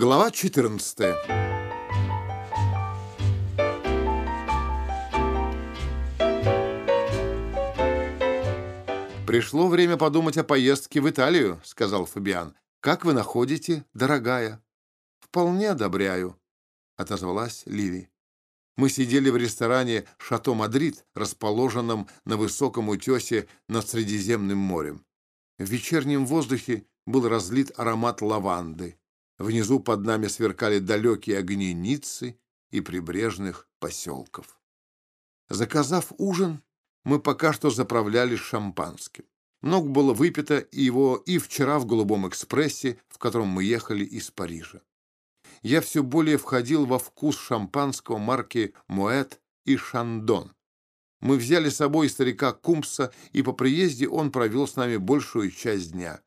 Глава 14 «Пришло время подумать о поездке в Италию», — сказал Фабиан. «Как вы находите, дорогая?» «Вполне одобряю», — отозвалась Лили. Мы сидели в ресторане «Шато Мадрид», расположенном на высоком утесе над Средиземным морем. В вечернем воздухе был разлит аромат лаванды. Внизу под нами сверкали далекие огни Ниццы и прибрежных поселков. Заказав ужин, мы пока что заправлялись шампанским. Много было выпито его и вчера в «Голубом экспрессе», в котором мы ехали из Парижа. Я все более входил во вкус шампанского марки «Моэт» и «Шандон». Мы взяли с собой старика Кумса, и по приезде он провел с нами большую часть дня.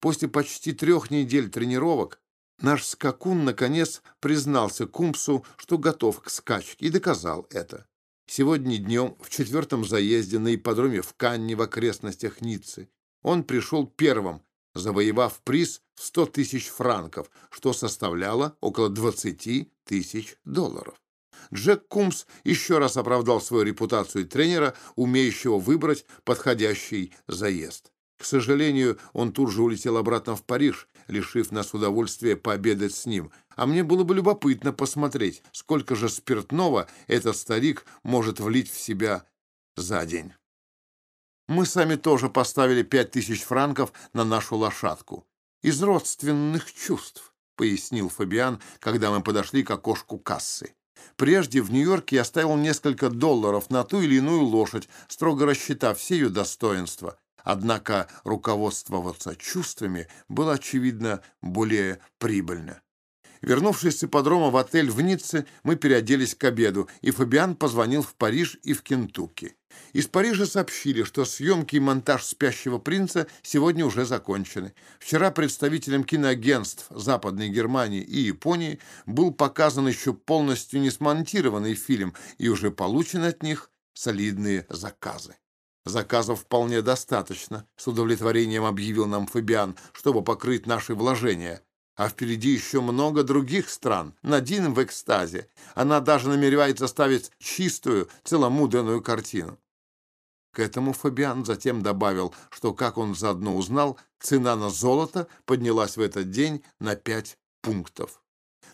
После почти трех недель тренировок Наш скакун, наконец, признался Кумпсу, что готов к скачке, и доказал это. Сегодня днем, в четвертом заезде на ипподроме в Канне в окрестностях Ниццы, он пришел первым, завоевав приз в 100 тысяч франков, что составляло около 20 тысяч долларов. Джек Кумс еще раз оправдал свою репутацию тренера, умеющего выбрать подходящий заезд. К сожалению, он тут же улетел обратно в Париж, лишив нас удовольствия пообедать с ним. А мне было бы любопытно посмотреть, сколько же спиртного этот старик может влить в себя за день. Мы сами тоже поставили пять тысяч франков на нашу лошадку. Из родственных чувств, пояснил Фабиан, когда мы подошли к окошку кассы. Прежде в Нью-Йорке я ставил несколько долларов на ту или иную лошадь, строго рассчитав все ее достоинства. Однако руководствоваться чувствами было, очевидно, более прибыльно. Вернувшись с ипподрома в отель в Ницце, мы переоделись к обеду, и Фабиан позвонил в Париж и в Кентукки. Из Парижа сообщили, что съемки и монтаж «Спящего принца» сегодня уже закончены. Вчера представителям киноагентств Западной Германии и Японии был показан еще полностью не смонтированный фильм, и уже получены от них солидные заказы. Заказов вполне достаточно, с удовлетворением объявил нам Фабиан, чтобы покрыть наши вложения. А впереди еще много других стран. Надин в экстазе. Она даже намеревается ставить чистую, целомудренную картину. К этому Фабиан затем добавил, что, как он заодно узнал, цена на золото поднялась в этот день на пять пунктов.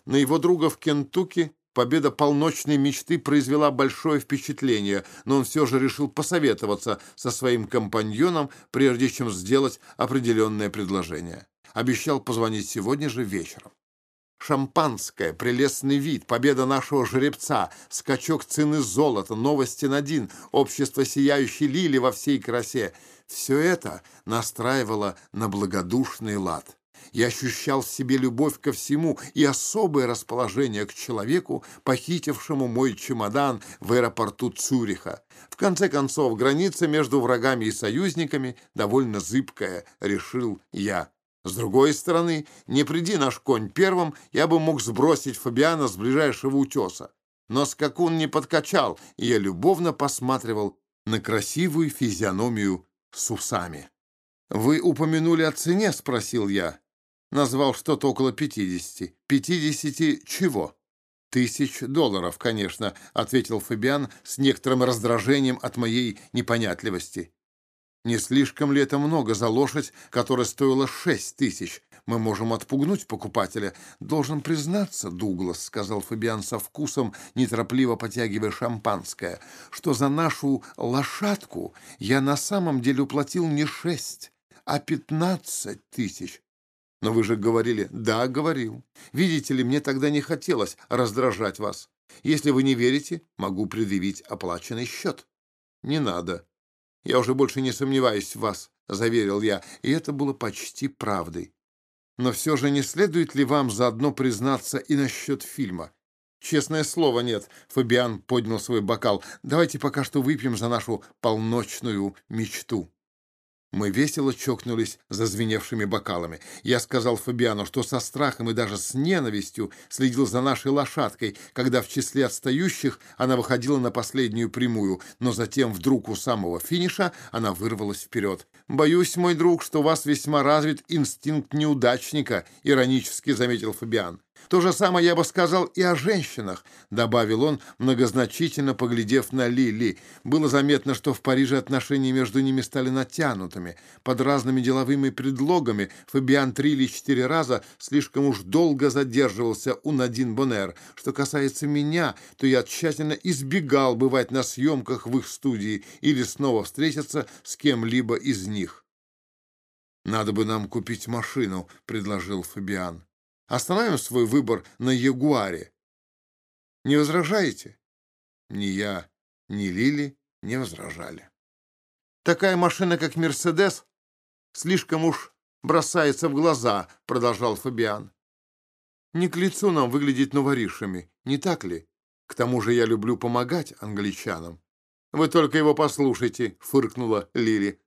На его друга в Кентукки Победа полночной мечты произвела большое впечатление, но он все же решил посоветоваться со своим компаньоном, прежде чем сделать определенное предложение. Обещал позвонить сегодня же вечером. Шампанское, прелестный вид, победа нашего жеребца, скачок цены золота, новости на дин, общество сияющей лили во всей красе — все это настраивало на благодушный лад. Я ощущал в себе любовь ко всему и особое расположение к человеку, похитившему мой чемодан в аэропорту Цюриха. В конце концов, граница между врагами и союзниками довольно зыбкая, решил я. С другой стороны, не приди наш конь первым, я бы мог сбросить Фабиана с ближайшего утеса. Но скакун не подкачал, и я любовно посматривал на красивую физиономию с усами. «Вы упомянули о цене?» — спросил я назвал что-то около пятидесяти. Пятидесяти чего? «Тысяч долларов, конечно», — ответил Фабиан с некоторым раздражением от моей непонятливости. «Не слишком ли это много за лошадь, которая стоила шесть тысяч? Мы можем отпугнуть покупателя. Должен признаться, Дуглас», — сказал Фабиан со вкусом, неторопливо потягивая шампанское, «что за нашу лошадку я на самом деле уплатил не шесть, а пятнадцать тысяч. Но вы же говорили... Да, говорил. Видите ли, мне тогда не хотелось раздражать вас. Если вы не верите, могу предъявить оплаченный счет. Не надо. Я уже больше не сомневаюсь в вас, заверил я, и это было почти правдой. Но все же не следует ли вам заодно признаться и насчет фильма? Честное слово, нет. Фабиан поднял свой бокал. Давайте пока что выпьем за нашу полночную мечту. Мы весело чокнулись зазвеневшими бокалами. Я сказал Фабиану, что со страхом и даже с ненавистью следил за нашей лошадкой, когда в числе отстающих она выходила на последнюю прямую, но затем вдруг у самого финиша она вырвалась вперед. «Боюсь, мой друг, что у вас весьма развит инстинкт неудачника», — иронически заметил Фабиан. То же самое я бы сказал и о женщинах», — добавил он, многозначительно поглядев на Лили. Было заметно, что в Париже отношения между ними стали натянутыми. Под разными деловыми предлогами Фабиан три или четыре раза слишком уж долго задерживался у Надин Бонер. Что касается меня, то я тщательно избегал бывать на съемках в их студии или снова встретиться с кем-либо из них. «Надо бы нам купить машину», — предложил Фабиан. Остановим свой выбор на Ягуаре. Не возражаете? Ни я, ни Лили не возражали. Такая машина, как «Мерседес», слишком уж бросается в глаза, продолжал Фабиан. Не к лицу нам выглядеть новоришами, не так ли? К тому же я люблю помогать англичанам. Вы только его послушайте, фыркнула Лили.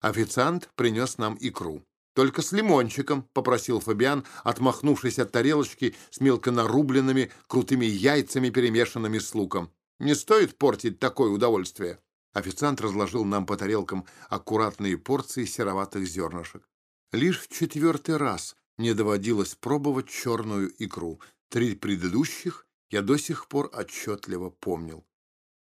Официант принес нам икру. «Только с лимончиком», — попросил Фабиан, отмахнувшись от тарелочки с мелко нарубленными крутыми яйцами, перемешанными с луком. «Не стоит портить такое удовольствие». Официант разложил нам по тарелкам аккуратные порции сероватых зернышек. Лишь в четвертый раз мне доводилось пробовать черную икру. Три предыдущих я до сих пор отчетливо помнил.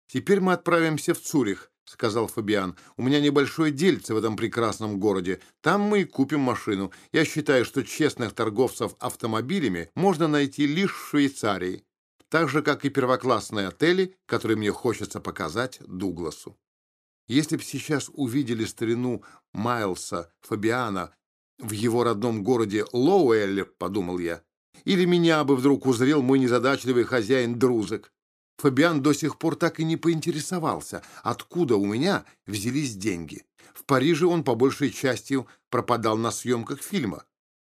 «Теперь мы отправимся в Цюрих», — сказал Фабиан. «У меня небольшое дельце в этом прекрасном городе. Там мы и купим машину. Я считаю, что честных торговцев автомобилями можно найти лишь в Швейцарии, так же, как и первоклассные отели, которые мне хочется показать Дугласу. Если бы сейчас увидели старину Майлса Фабиана в его родном городе Лоуэлле, подумал я, или меня бы вдруг узрел мой незадачливый хозяин Друзок, Фабиан до сих пор так и не поинтересовался, откуда у меня взялись деньги. В Париже он по большей части пропадал на съемках фильма.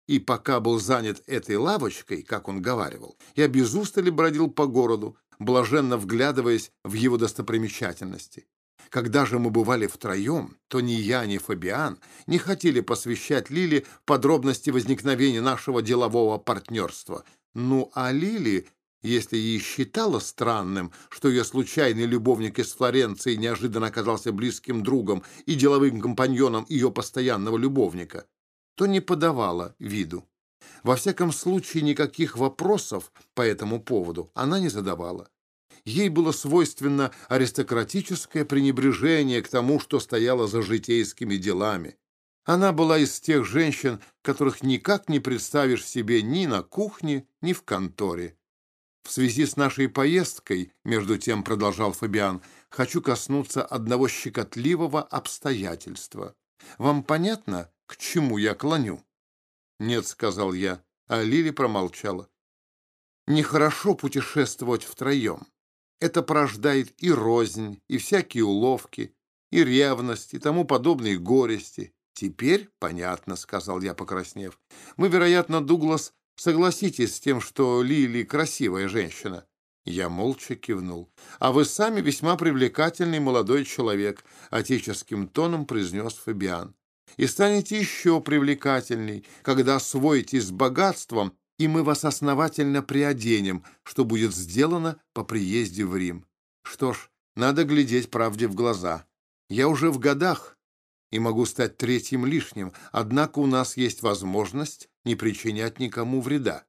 И пока был занят этой лавочкой, как он говаривал, я без устали бродил по городу, блаженно вглядываясь в его достопримечательности. Когда же мы бывали втроем, то ни я, ни Фабиан не хотели посвящать Лили подробности возникновения нашего делового партнерства. Ну, а Лили если ей считала странным, что ее случайный любовник из Флоренции неожиданно оказался близким другом и деловым компаньоном ее постоянного любовника, то не подавала виду. Во всяком случае, никаких вопросов по этому поводу она не задавала. Ей было свойственно аристократическое пренебрежение к тому, что стояло за житейскими делами. Она была из тех женщин, которых никак не представишь себе ни на кухне, ни в конторе. В связи с нашей поездкой, между тем продолжал Фабиан, хочу коснуться одного щекотливого обстоятельства. Вам понятно, к чему я клоню? Нет, сказал я, а Лили промолчала. Нехорошо путешествовать втроем. Это порождает и рознь, и всякие уловки, и ревность, и тому подобные горести. Теперь понятно, сказал я, покраснев. Мы, вероятно, Дуглас, Согласитесь с тем, что Лили красивая женщина?» Я молча кивнул. «А вы сами весьма привлекательный молодой человек», — отеческим тоном произнес Фабиан. «И станете еще привлекательней, когда освоитесь богатством, и мы вас основательно приоденем, что будет сделано по приезде в Рим. Что ж, надо глядеть правде в глаза. Я уже в годах, и могу стать третьим лишним, однако у нас есть возможность не причинять никому вреда.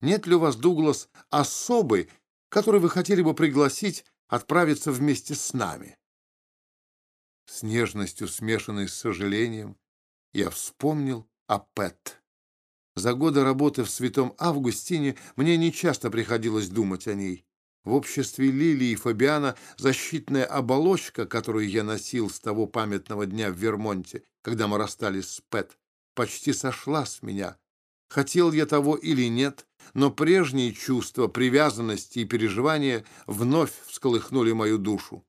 Нет ли у вас, Дуглас, особый, который вы хотели бы пригласить отправиться вместе с нами?» С нежностью, смешанной с сожалением, я вспомнил о Пэт. За годы работы в Святом Августине мне нечасто приходилось думать о ней. В обществе Лилии и Фабиана защитная оболочка, которую я носил с того памятного дня в Вермонте, когда мы расстались с Пэт, почти сошла с меня. Хотел я того или нет, но прежние чувства привязанности и переживания вновь всколыхнули мою душу.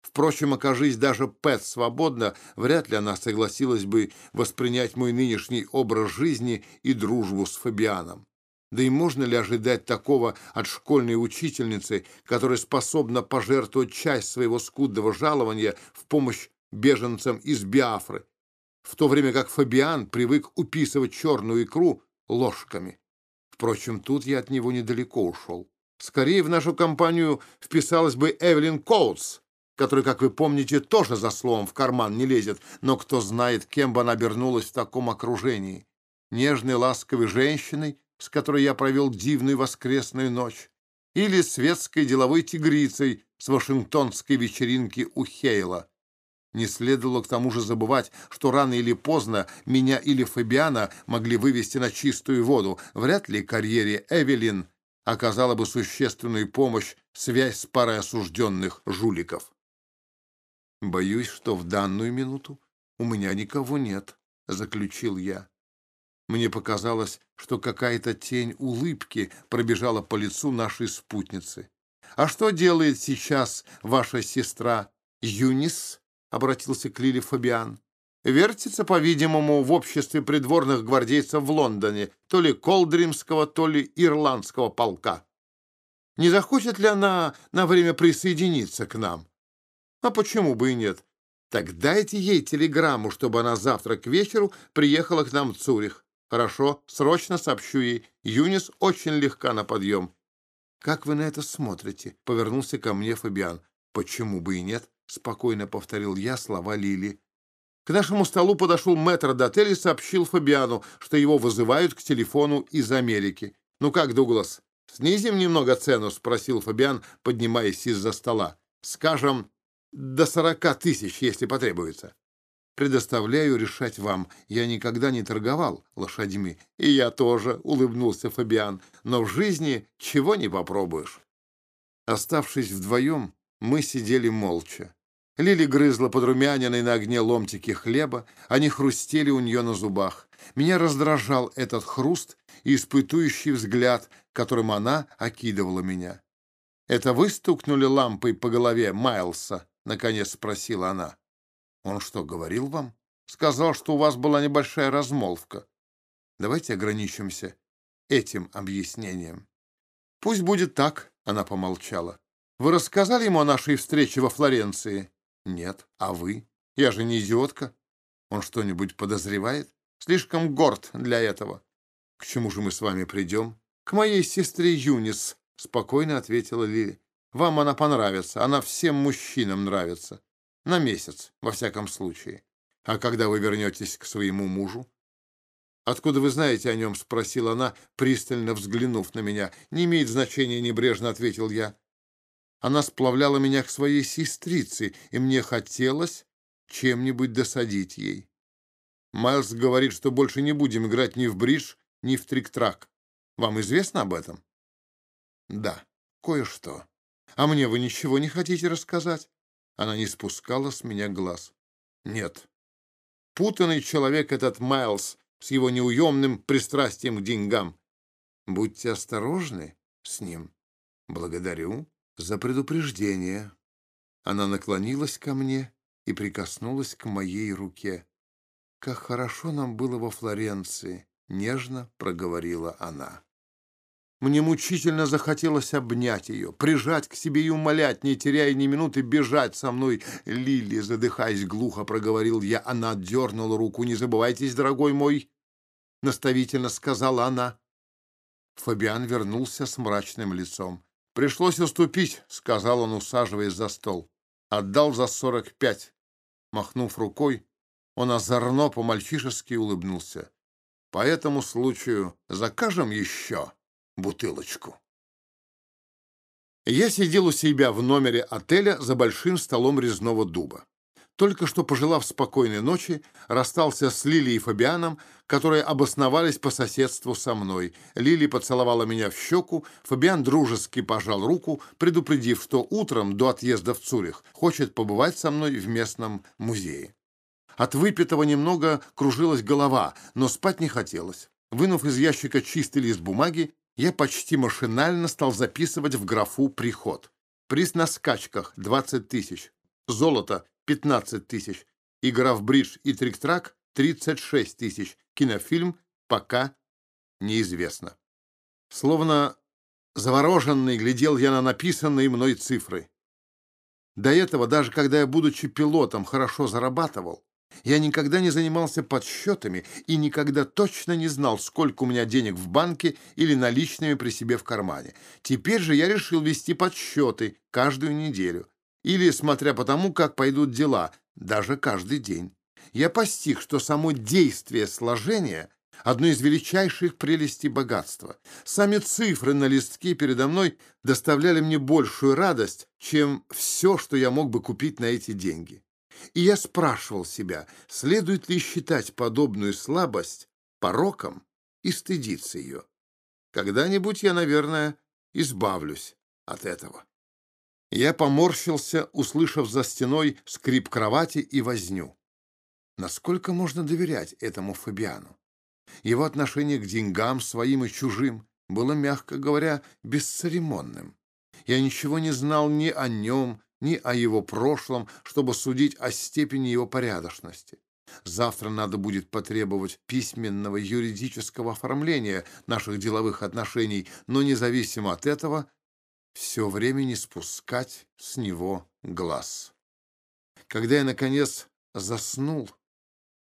Впрочем, окажись даже Пэт свободно, вряд ли она согласилась бы воспринять мой нынешний образ жизни и дружбу с Фабианом. Да и можно ли ожидать такого от школьной учительницы, которая способна пожертвовать часть своего скудного жалования в помощь беженцам из Биафры, в то время как Фабиан привык уписывать черную икру ложками. Впрочем, тут я от него недалеко ушел. Скорее в нашу компанию вписалась бы Эвелин Коутс, который, как вы помните, тоже за словом в карман не лезет, но кто знает, кем бы она обернулась в таком окружении. Нежной, ласковой женщиной с которой я провел дивную воскресную ночь, или светской деловой тигрицей с вашингтонской вечеринки у Хейла. Не следовало к тому же забывать, что рано или поздно меня или Фабиана могли вывести на чистую воду. Вряд ли карьере Эвелин оказала бы существенную помощь связь с парой осужденных жуликов. «Боюсь, что в данную минуту у меня никого нет», — заключил я. Мне показалось, что какая-то тень улыбки пробежала по лицу нашей спутницы. «А что делает сейчас ваша сестра Юнис?» — обратился к Лиле Фабиан. «Вертится, по-видимому, в обществе придворных гвардейцев в Лондоне, то ли Колдримского, то ли Ирландского полка. Не захочет ли она на время присоединиться к нам?» А почему бы и нет? Так дайте ей телеграмму, чтобы она завтра к вечеру приехала к нам в Цюрих. Хорошо, срочно сообщу ей. Юнис очень легка на подъем. «Как вы на это смотрите?» — повернулся ко мне Фабиан. «Почему бы и нет?» — спокойно повторил я слова Лили. К нашему столу подошел мэтр дотель и сообщил Фабиану, что его вызывают к телефону из Америки. «Ну как, Дуглас, снизим немного цену?» — спросил Фабиан, поднимаясь из-за стола. «Скажем, до сорока тысяч, если потребуется. Предоставляю решать вам. Я никогда не торговал лошадьми. И я тоже, — улыбнулся Фабиан. Но в жизни чего не попробуешь. Оставшись вдвоем, мы сидели молча. Лили грызла подрумяненной на огне ломтики хлеба, они хрустели у нее на зубах. Меня раздражал этот хруст и испытующий взгляд, которым она окидывала меня. «Это вы стукнули лампой по голове Майлса?» — наконец спросила она. «Он что, говорил вам?» «Сказал, что у вас была небольшая размолвка. Давайте ограничимся этим объяснением». «Пусть будет так», — она помолчала. «Вы рассказали ему о нашей встрече во Флоренции?» «Нет. А вы? Я же не идиотка. Он что-нибудь подозревает? Слишком горд для этого». «К чему же мы с вами придем?» «К моей сестре Юнис», — спокойно ответила Лили. Вам она понравится, она всем мужчинам нравится. На месяц, во всяком случае. А когда вы вернетесь к своему мужу? «Откуда вы знаете о нем?» — спросила она, пристально взглянув на меня. «Не имеет значения», — небрежно ответил я. Она сплавляла меня к своей сестрице, и мне хотелось чем-нибудь досадить ей. Майлз говорит, что больше не будем играть ни в бридж, ни в трик-трак. Вам известно об этом? Да, кое-что. А мне вы ничего не хотите рассказать?» Она не спускала с меня глаз. «Нет. Путанный человек этот Майлз с его неуемным пристрастием к деньгам. Будьте осторожны с ним. Благодарю за предупреждение». Она наклонилась ко мне и прикоснулась к моей руке. «Как хорошо нам было во Флоренции!» — нежно проговорила она. Мне мучительно захотелось обнять ее, прижать к себе и умолять, не теряя ни минуты, бежать со мной. Лили, задыхаясь глухо, проговорил я. Она отдернула руку. «Не забывайтесь, дорогой мой!» — наставительно сказала она. Фабиан вернулся с мрачным лицом. «Пришлось уступить», — сказал он, усаживаясь за стол. «Отдал за сорок пять». Махнув рукой, он озорно по-мальчишески улыбнулся. «По этому случаю закажем еще» бутылочку. Я сидел у себя в номере отеля за большим столом резного дуба. Только что, пожелав спокойной ночи, расстался с Лилией и Фабианом, которые обосновались по соседству со мной. Лили поцеловала меня в щеку, Фабиан дружески пожал руку, предупредив, что утром до отъезда в Цюрих хочет побывать со мной в местном музее. От выпитого немного кружилась голова, но спать не хотелось. Вынув из ящика чистый лист бумаги, я почти машинально стал записывать в графу «Приход». Приз на скачках — 20 тысяч, золото — 15 тысяч, игра в бридж и трик-трак — 36 тысяч, кинофильм пока неизвестно. Словно завороженный глядел я на написанные мной цифры. До этого, даже когда я, будучи пилотом, хорошо зарабатывал, я никогда не занимался подсчетами и никогда точно не знал, сколько у меня денег в банке или наличными при себе в кармане. Теперь же я решил вести подсчеты каждую неделю. Или, смотря по тому, как пойдут дела, даже каждый день. Я постиг, что само действие сложения одной из величайших прелестей богатства. Сами цифры на листке передо мной доставляли мне большую радость, чем все, что я мог бы купить на эти деньги. И я спрашивал себя, следует ли считать подобную слабость пороком и стыдиться ее. Когда-нибудь я, наверное, избавлюсь от этого. Я поморщился, услышав за стеной скрип кровати и возню. Насколько можно доверять этому Фабиану? Его отношение к деньгам, своим и чужим, было, мягко говоря, бесцеремонным. Я ничего не знал ни о нем, ни о его прошлом, чтобы судить о степени его порядочности. Завтра надо будет потребовать письменного юридического оформления наших деловых отношений, но независимо от этого, все время не спускать с него глаз. Когда я, наконец, заснул,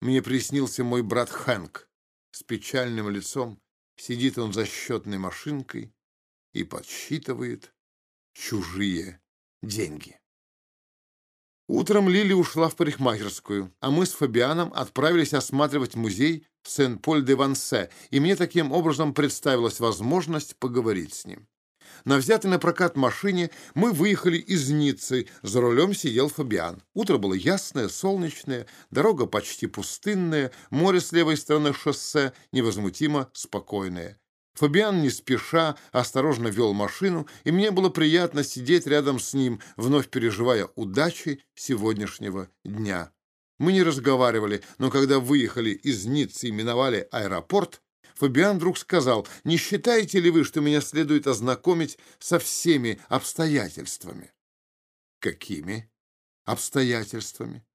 мне приснился мой брат Хэнк. С печальным лицом сидит он за счетной машинкой и подсчитывает чужие деньги. Утром Лили ушла в парикмахерскую, а мы с Фабианом отправились осматривать музей Сен-Поль-де-Вансе, и мне таким образом представилась возможность поговорить с ним. На взятой на прокат машине мы выехали из Ниццы, за рулем сидел Фабиан. Утро было ясное, солнечное, дорога почти пустынная, море с левой стороны шоссе невозмутимо спокойное. Фабиан не спеша, осторожно вел машину, и мне было приятно сидеть рядом с ним, вновь переживая удачи сегодняшнего дня. Мы не разговаривали, но когда выехали из Ниццы и миновали аэропорт, Фабиан вдруг сказал, «Не считаете ли вы, что меня следует ознакомить со всеми обстоятельствами?» «Какими обстоятельствами?»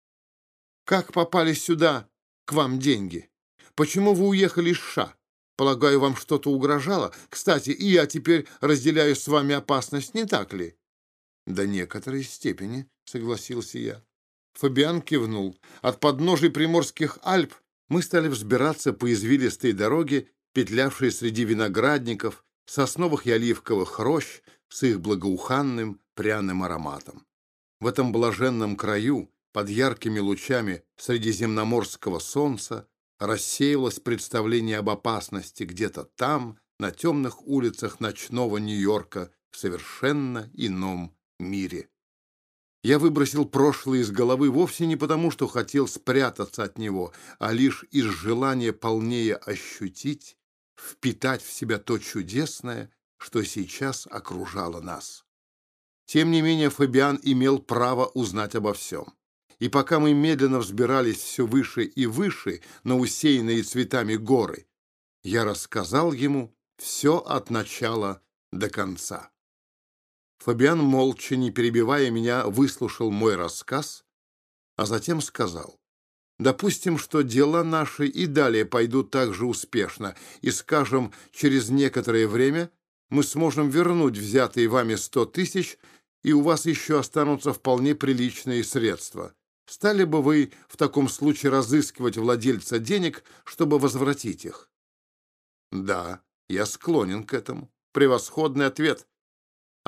«Как попали сюда, к вам деньги? Почему вы уехали из Ша? Полагаю, вам что-то угрожало? Кстати, и я теперь разделяю с вами опасность, не так ли?» «До некоторой степени», — согласился я. Фабиан кивнул. От подножий Приморских Альп мы стали взбираться по извилистой дороге, петлявшей среди виноградников, сосновых и оливковых рощ с их благоуханным пряным ароматом. В этом блаженном краю, под яркими лучами средиземноморского солнца, рассеялось представление об опасности где-то там, на темных улицах ночного Нью-Йорка, в совершенно ином мире. Я выбросил прошлое из головы вовсе не потому, что хотел спрятаться от него, а лишь из желания полнее ощутить, впитать в себя то чудесное, что сейчас окружало нас. Тем не менее, Фабиан имел право узнать обо всем. И пока мы медленно взбирались все выше и выше на усеянные цветами горы, я рассказал ему все от начала до конца. Фабиан, молча, не перебивая меня, выслушал мой рассказ, а затем сказал, «Допустим, что дела наши и далее пойдут так же успешно, и, скажем, через некоторое время мы сможем вернуть взятые вами сто тысяч, и у вас еще останутся вполне приличные средства. Стали бы вы в таком случае разыскивать владельца денег, чтобы возвратить их?» «Да, я склонен к этому. Превосходный ответ»,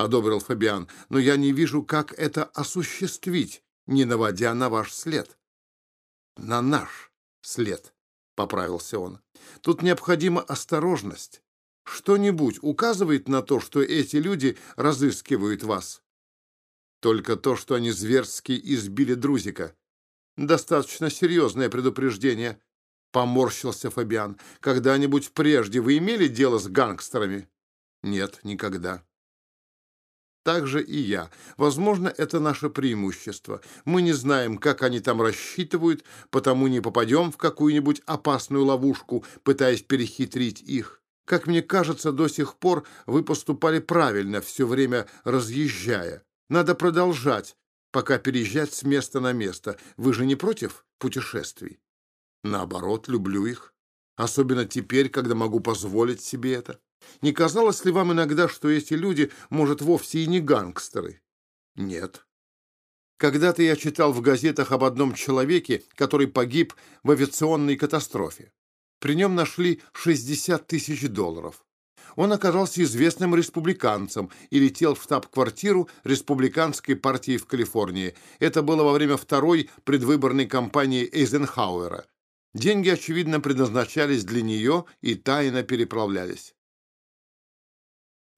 одобрил Фабиан, но я не вижу, как это осуществить, не наводя на ваш след. На наш след, поправился он. Тут необходима осторожность. Что-нибудь указывает на то, что эти люди разыскивают вас? Только то, что они зверски избили Друзика. Достаточно серьезное предупреждение. Поморщился Фабиан. Когда-нибудь прежде вы имели дело с гангстерами? Нет, никогда так же и я. Возможно, это наше преимущество. Мы не знаем, как они там рассчитывают, потому не попадем в какую-нибудь опасную ловушку, пытаясь перехитрить их. Как мне кажется, до сих пор вы поступали правильно, все время разъезжая. Надо продолжать, пока переезжать с места на место. Вы же не против путешествий? Наоборот, люблю их. Особенно теперь, когда могу позволить себе это. Не казалось ли вам иногда, что эти люди, может, вовсе и не гангстеры? Нет. Когда-то я читал в газетах об одном человеке, который погиб в авиационной катастрофе. При нем нашли 60 тысяч долларов. Он оказался известным республиканцем и летел в штаб-квартиру республиканской партии в Калифорнии. Это было во время второй предвыборной кампании Эйзенхауэра. Деньги, очевидно, предназначались для нее и тайно переправлялись.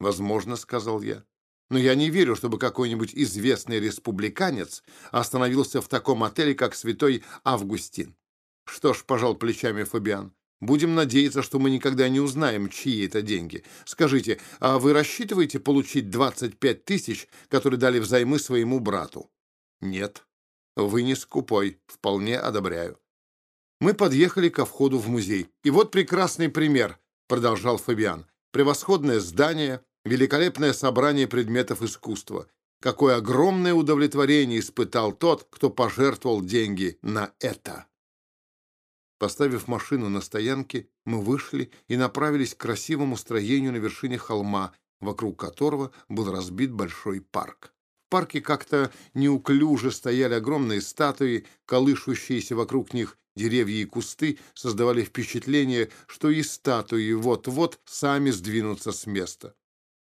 «Возможно», — сказал я. «Но я не верю, чтобы какой-нибудь известный республиканец остановился в таком отеле, как Святой Августин». «Что ж», — пожал плечами Фабиан, «будем надеяться, что мы никогда не узнаем, чьи это деньги. Скажите, а вы рассчитываете получить 25 тысяч, которые дали взаймы своему брату?» «Нет». «Вы не скупой. Вполне одобряю». Мы подъехали ко входу в музей. «И вот прекрасный пример», — продолжал Фабиан. «Превосходное здание, великолепное собрание предметов искусства. Какое огромное удовлетворение испытал тот, кто пожертвовал деньги на это!» Поставив машину на стоянке, мы вышли и направились к красивому строению на вершине холма, вокруг которого был разбит большой парк. В парке как-то неуклюже стояли огромные статуи, колышущиеся вокруг них деревья и кусты создавали впечатление, что и статуи вот-вот сами сдвинутся с места.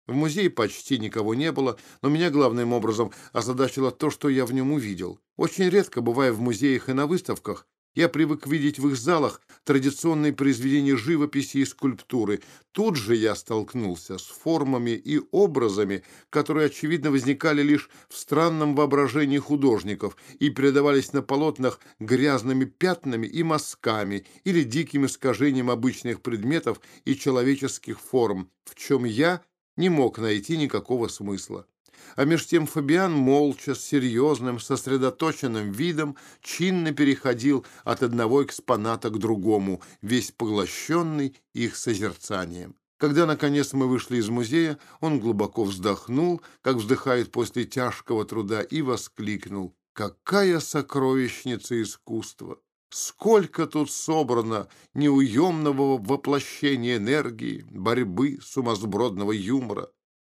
В музее почти никого не было, но меня главным образом озадачило то, что я в нем увидел. Очень редко, бывая в музеях и на выставках, я привык видеть в их залах традиционные произведения живописи и скульптуры. Тут же я столкнулся с формами и образами, которые, очевидно, возникали лишь в странном воображении художников и передавались на полотнах грязными пятнами и мазками или диким искажением обычных предметов и человеческих форм, в чем я не мог найти никакого смысла. А меж тем Фабиан молча, с серьезным, сосредоточенным видом чинно переходил от одного экспоната к другому, весь поглощенный их созерцанием. Когда, наконец, мы вышли из музея, он глубоко вздохнул, как вздыхает после тяжкого труда, и воскликнул «Какая сокровищница искусства! Сколько тут собрано неуемного воплощения энергии, борьбы, сумасбродного юмора!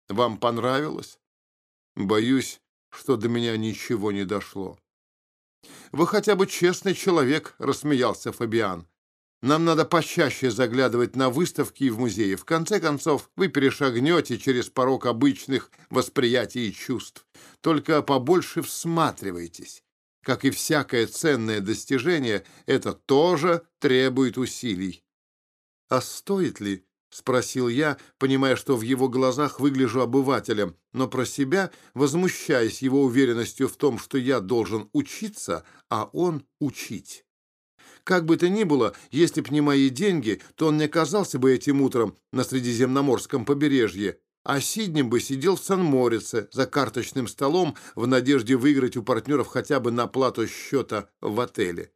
Вам понравилось?» Боюсь, что до меня ничего не дошло. «Вы хотя бы честный человек», — рассмеялся Фабиан. «Нам надо почаще заглядывать на выставки и в музеи. В конце концов, вы перешагнете через порог обычных восприятий и чувств. Только побольше всматривайтесь. Как и всякое ценное достижение, это тоже требует усилий». «А стоит ли?» — спросил я, понимая, что в его глазах выгляжу обывателем, но про себя возмущаясь его уверенностью в том, что я должен учиться, а он учить. Как бы то ни было, если б не мои деньги, то он не оказался бы этим утром на Средиземноморском побережье, а Сиднем бы сидел в Сан-Морице за карточным столом в надежде выиграть у партнеров хотя бы на плату счета в отеле.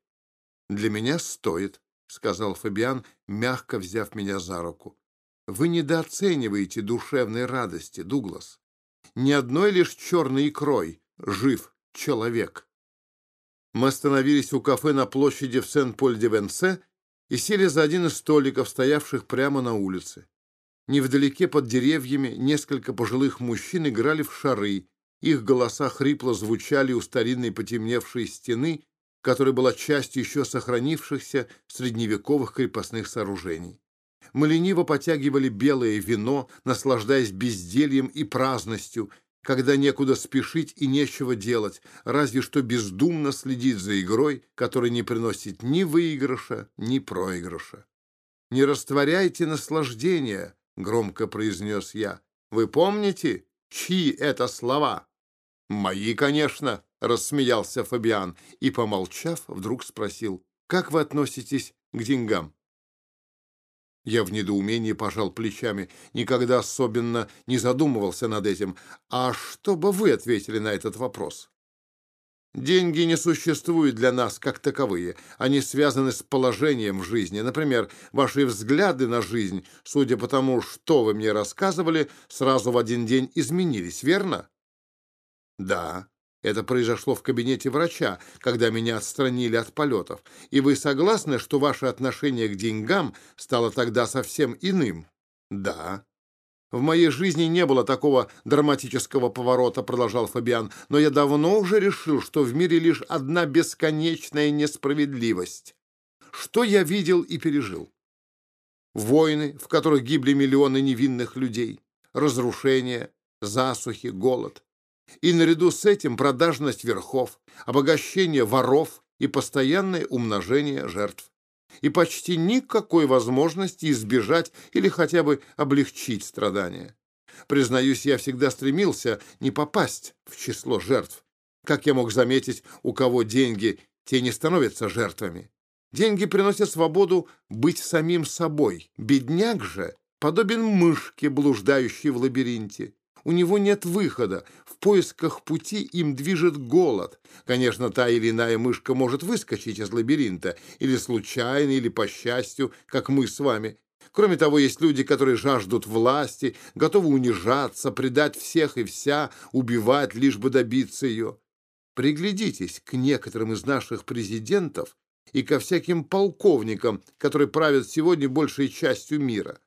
«Для меня стоит», — сказал Фабиан, мягко взяв меня за руку. Вы недооцениваете душевной радости, Дуглас. Ни одной лишь черной икрой жив человек. Мы остановились у кафе на площади в Сен-Поль-де-Венсе и сели за один из столиков, стоявших прямо на улице. Невдалеке под деревьями несколько пожилых мужчин играли в шары. Их голоса хрипло звучали у старинной потемневшей стены, которая была частью еще сохранившихся средневековых крепостных сооружений. Мы лениво потягивали белое вино, наслаждаясь бездельем и праздностью, когда некуда спешить и нечего делать, разве что бездумно следить за игрой, которая не приносит ни выигрыша, ни проигрыша. «Не растворяйте наслаждение», — громко произнес я. «Вы помните, чьи это слова?» «Мои, конечно», — рассмеялся Фабиан и, помолчав, вдруг спросил, «Как вы относитесь к деньгам?» Я в недоумении пожал плечами, никогда особенно не задумывался над этим. А что бы вы ответили на этот вопрос? Деньги не существуют для нас как таковые. Они связаны с положением в жизни. Например, ваши взгляды на жизнь, судя по тому, что вы мне рассказывали, сразу в один день изменились, верно? Да, это произошло в кабинете врача, когда меня отстранили от полетов. И вы согласны, что ваше отношение к деньгам стало тогда совсем иным? Да. В моей жизни не было такого драматического поворота, продолжал Фабиан, но я давно уже решил, что в мире лишь одна бесконечная несправедливость. Что я видел и пережил? Войны, в которых гибли миллионы невинных людей, разрушения, засухи, голод. И наряду с этим продажность верхов, обогащение воров и постоянное умножение жертв. И почти никакой возможности избежать или хотя бы облегчить страдания. Признаюсь, я всегда стремился не попасть в число жертв. Как я мог заметить, у кого деньги, те не становятся жертвами. Деньги приносят свободу быть самим собой. Бедняк же подобен мышке, блуждающей в лабиринте. У него нет выхода. В поисках пути им движет голод. Конечно, та или иная мышка может выскочить из лабиринта, или случайно, или по счастью, как мы с вами. Кроме того, есть люди, которые жаждут власти, готовы унижаться, предать всех и вся, убивать, лишь бы добиться ее. Приглядитесь к некоторым из наших президентов и ко всяким полковникам, которые правят сегодня большей частью мира.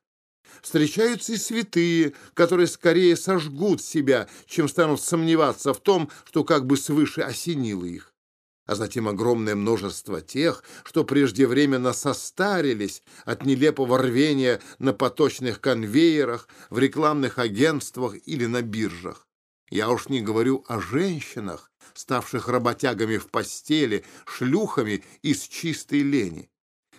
Встречаются и святые, которые скорее сожгут себя, чем станут сомневаться в том, что как бы свыше осенило их. А затем огромное множество тех, что преждевременно состарились от нелепого рвения на поточных конвейерах, в рекламных агентствах или на биржах. Я уж не говорю о женщинах, ставших работягами в постели, шлюхами из чистой лени.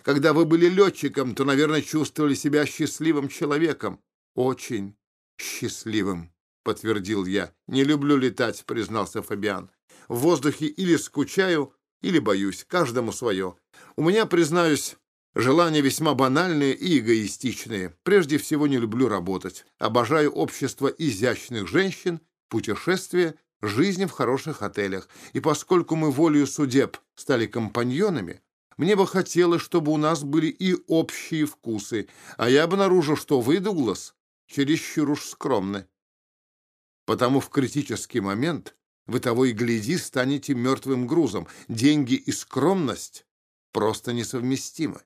Когда вы были летчиком, то, наверное, чувствовали себя счастливым человеком. Очень счастливым, подтвердил я. Не люблю летать, признался Фабиан. В воздухе или скучаю, или боюсь. Каждому свое. У меня, признаюсь, желания весьма банальные и эгоистичные. Прежде всего, не люблю работать. Обожаю общество изящных женщин, путешествия, жизнь в хороших отелях. И поскольку мы волею судеб стали компаньонами, мне бы хотелось, чтобы у нас были и общие вкусы, а я обнаружил, что вы, Дуглас, чересчур уж скромны. Потому в критический момент вы того и гляди станете мертвым грузом. Деньги и скромность просто несовместимы.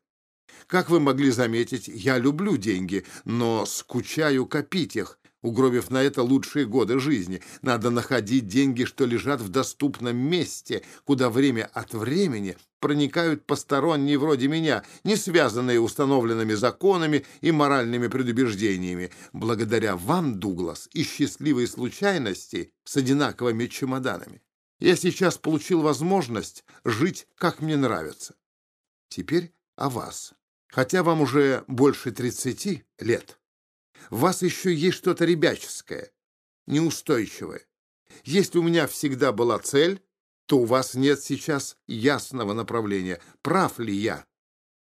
Как вы могли заметить, я люблю деньги, но скучаю копить их, угробив на это лучшие годы жизни. Надо находить деньги, что лежат в доступном месте, куда время от времени проникают посторонние вроде меня, не связанные установленными законами и моральными предубеждениями. Благодаря вам, Дуглас, и счастливой случайности с одинаковыми чемоданами. Я сейчас получил возможность жить, как мне нравится. Теперь о вас. Хотя вам уже больше 30 лет. В вас еще есть что-то ребяческое, неустойчивое. Если у меня всегда была цель, то у вас нет сейчас ясного направления. Прав ли я?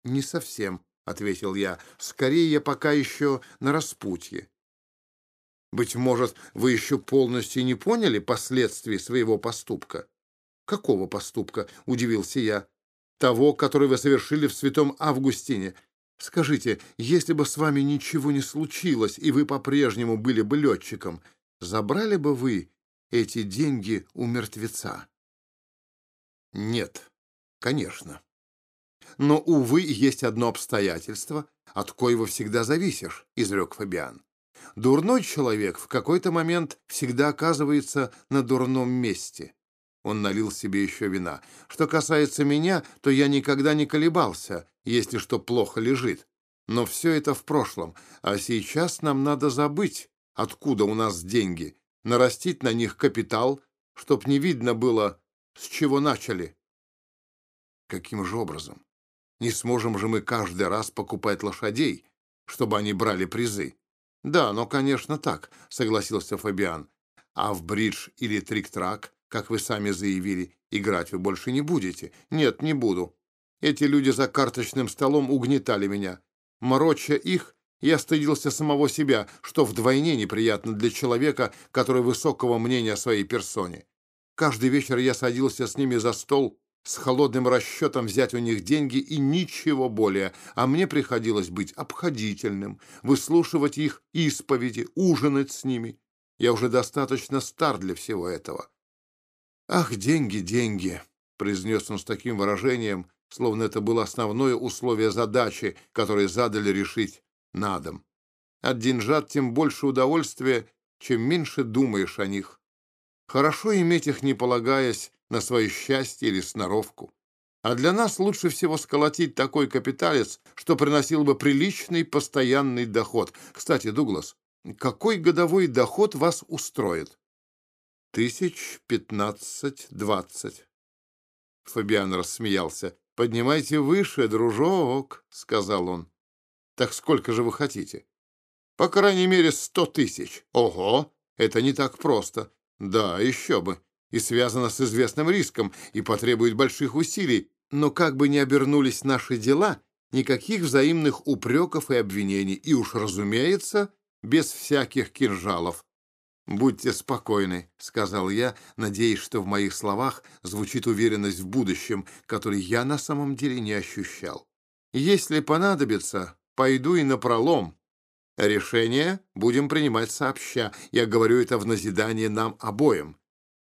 Не совсем, ответил я. Скорее, я пока еще на распутье. Быть может, вы еще полностью не поняли последствий своего поступка? Какого поступка? Удивился я. Того, который вы совершили в Святом Августине. Скажите, если бы с вами ничего не случилось, и вы по-прежнему были бы летчиком, забрали бы вы эти деньги у мертвеца? Нет, конечно. Но, увы, есть одно обстоятельство, от коего всегда зависишь, изрек Фабиан. Дурной человек в какой-то момент всегда оказывается на дурном месте. Он налил себе еще вина. Что касается меня, то я никогда не колебался, если что плохо лежит. Но все это в прошлом, а сейчас нам надо забыть, откуда у нас деньги, нарастить на них капитал, чтоб не видно было, с чего начали. Каким же образом? Не сможем же мы каждый раз покупать лошадей, чтобы они брали призы. Да, но, конечно, так, согласился Фабиан. А в бридж или трик-трак как вы сами заявили, играть вы больше не будете. Нет, не буду. Эти люди за карточным столом угнетали меня. Мороча их, я стыдился самого себя, что вдвойне неприятно для человека, который высокого мнения о своей персоне. Каждый вечер я садился с ними за стол с холодным расчетом взять у них деньги и ничего более, а мне приходилось быть обходительным, выслушивать их исповеди, ужинать с ними. Я уже достаточно стар для всего этого. «Ах, деньги, деньги!» — произнес он с таким выражением, словно это было основное условие задачи, которое задали решить на дом. От деньжат тем больше удовольствия, чем меньше думаешь о них. Хорошо иметь их, не полагаясь на свое счастье или сноровку. А для нас лучше всего сколотить такой капиталец, что приносил бы приличный постоянный доход. Кстати, Дуглас, какой годовой доход вас устроит? Тысяч пятнадцать-двадцать. Фабиан рассмеялся. «Поднимайте выше, дружок», — сказал он. «Так сколько же вы хотите?» «По крайней мере, сто тысяч». «Ого! Это не так просто». «Да, еще бы. И связано с известным риском, и потребует больших усилий. Но как бы ни обернулись наши дела, никаких взаимных упреков и обвинений. И уж, разумеется, без всяких кинжалов. «Будьте спокойны», — сказал я, надеясь, что в моих словах звучит уверенность в будущем, которой я на самом деле не ощущал. «Если понадобится, пойду и напролом. Решение будем принимать сообща. Я говорю это в назидание нам обоим.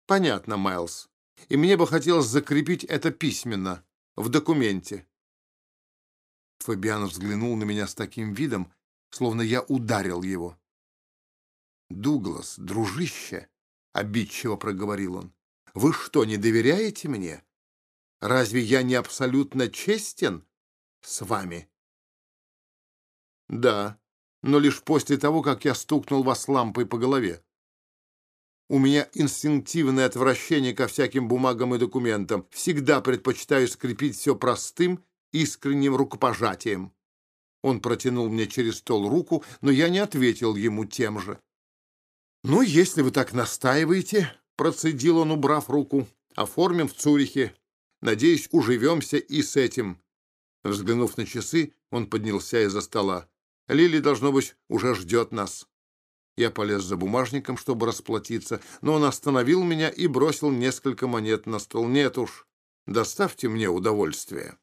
Понятно, Майлз. И мне бы хотелось закрепить это письменно, в документе». Фабиан взглянул на меня с таким видом, словно я ударил его. «Дуглас, дружище!» — обидчиво проговорил он. «Вы что, не доверяете мне? Разве я не абсолютно честен с вами?» «Да, но лишь после того, как я стукнул вас лампой по голове. У меня инстинктивное отвращение ко всяким бумагам и документам. Всегда предпочитаю скрепить все простым, искренним рукопожатием». Он протянул мне через стол руку, но я не ответил ему тем же. «Ну, если вы так настаиваете», — процедил он, убрав руку, — «оформим в Цюрихе. Надеюсь, уживемся и с этим». Взглянув на часы, он поднялся из-за стола. «Лили, должно быть, уже ждет нас». Я полез за бумажником, чтобы расплатиться, но он остановил меня и бросил несколько монет на стол. «Нет уж, доставьте мне удовольствие».